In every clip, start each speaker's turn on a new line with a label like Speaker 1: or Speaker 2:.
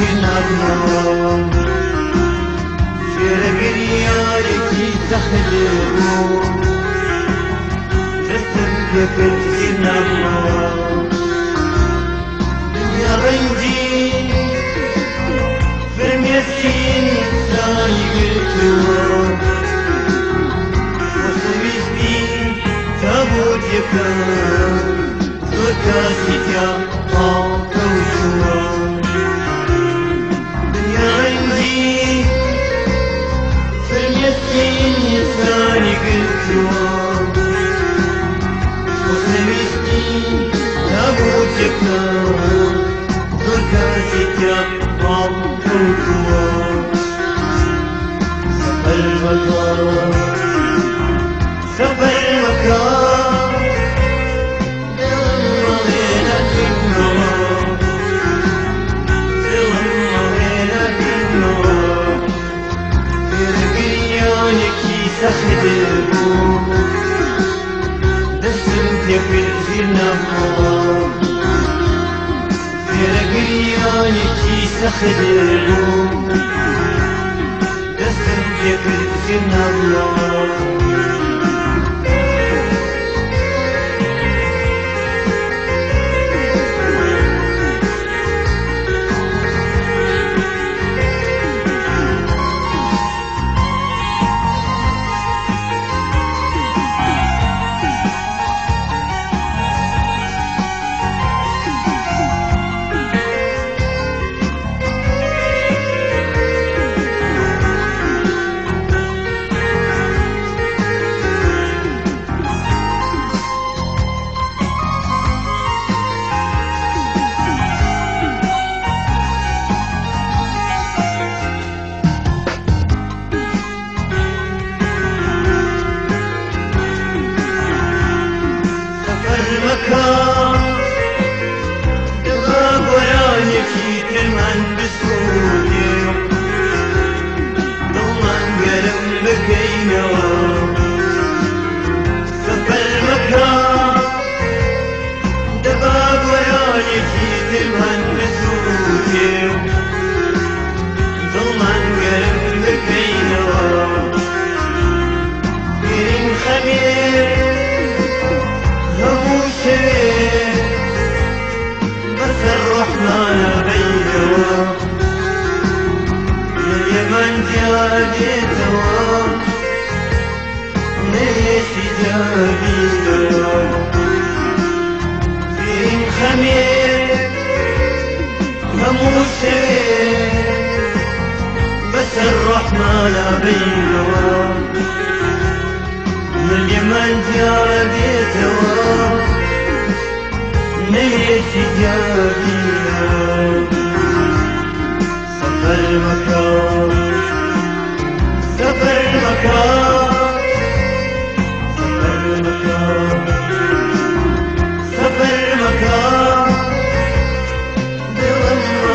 Speaker 1: من النار فرق نيارتي تحلمون نسلك من النار Dessen wir Glück in der Lohn. خمير غمو السير بس الرحمن أبينه من اليمن جاء بيته نهيت جابيه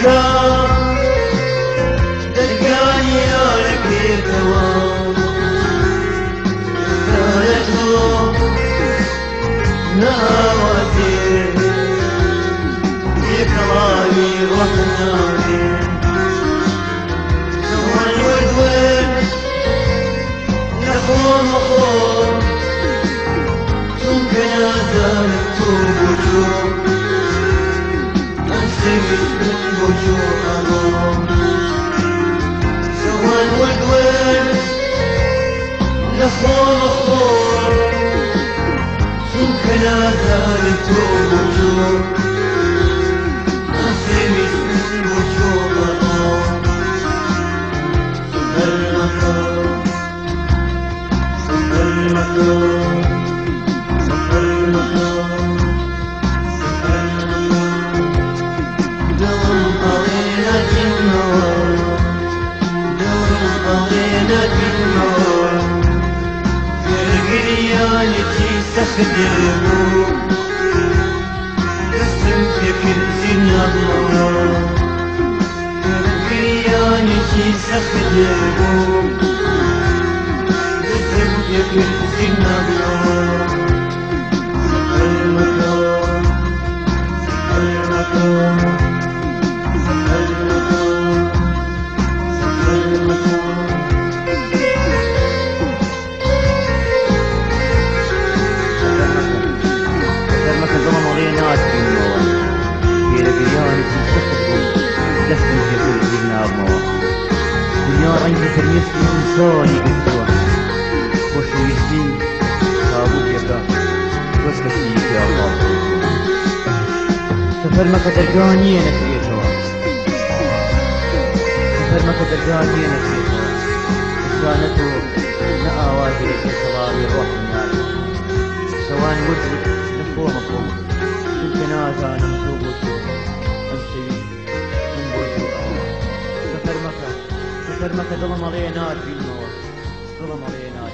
Speaker 1: الكار تلقاني أنا كثير دوام نهار وثير ذكراني وحنا yolculuğum Sevmişsin bu yolunu Sınırladım Sınırladım Sınırladım Sınırladım Dağım alayına dinle Dağım alayına dinle Sevgili yani kimse kıdırmıyor ترميسي إنساني قدوة وشو يسين تابوت يبدا بس كسيك يا الله سفر مكة تلقاني أنا في جواب سفر مكة تلقاني أنا في جواب إنسانته نأواجه لك صلابي Permata, pelo amor de Deus, filho. Pelo amor de Deus.